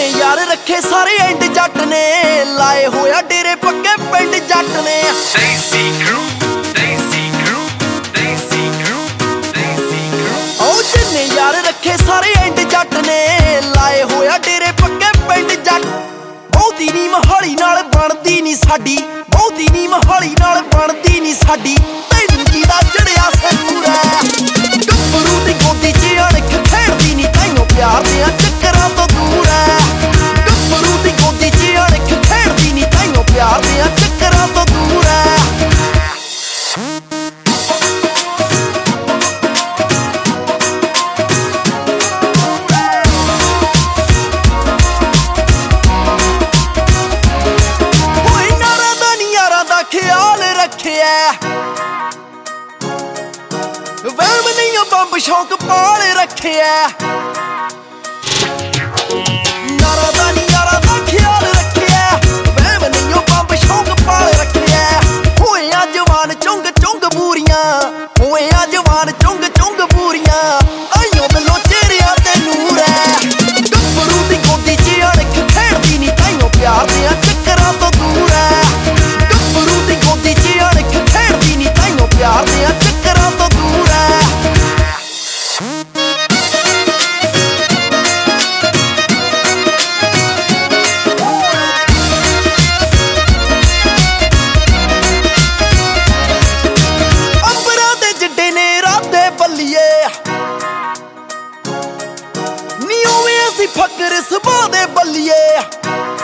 ਜਿੰਨੇ ਯਾਰ ਰੱਖੇ ਸਾਰੇ ਐਂਡ ਜੱਟ ਨੇ ਲਾਏ ਹੋਇਆ ਡੇਰੇ ਪੱਕੇ ਪਿੰਡ ਜੱਟ ਨੇ। crew. ਉਹ ਜਿੰਨੇ ਯਾਰ ਰੱਖੇ ਸਾਰੇ ਐਂਡ ਜੱਟ ਨੇ ਲਾਏ ਹੋਇਆ ਡੇਰੇ ਪੱਕੇ ਪਿੰਡ ਜੱਟ। ਬਹੁਤੀ ਨੀ ਮਹਾਲੀ ਨਾਲ ਬਣਦੀ ਨਹੀਂ ਸਾਡੀ ਬਹੁਤੀ ਨੀ ਮਹਾਲੀ ਨਾਲ ਬਣਦੀ ਨਹੀਂ ਸਾਡੀ। ਤੈਨੂੰ ਦਾ ਚੜਿਆ ਸੈਨੂਰਾ ਗੱਭਰੂ ਦੀ ਗੋਦੀ 'ਚ ਅਣਖ ਖੇਡਦੀ ਨਹੀਂ ਤਾਈਓ ਪਿਆਰ ਦੇ ਬੰਬ ਸ਼ੌਕ ਪਾਲ ਰੱਖਿਆ। ਨਾਰਾ ਦਾ ਨੀ ਯਾਰਾਂ ਦਾ ਖਿਆਲ ਰੱਖਿਆ। ਵਹਿਮ ਨਹੀਂ ਆ ਬੰਬ ਸ਼ੌਕ ਪਾਲ ਰੱਖਿਆ। ਹੋਇਆ ਜਵਾਨ ਚੁੰਗ ਚੁੰਗ ਬੂਰੀਆਂ ਹੋਇਆ ਜਵਾਨ ਚੁੰਗ ਚੁੰਗ ਬੂਰੀਆਂ। ਅਸੀਂ ਫਕਰ ਸਭਾ ਦੇ ਬੱਲੀਏ।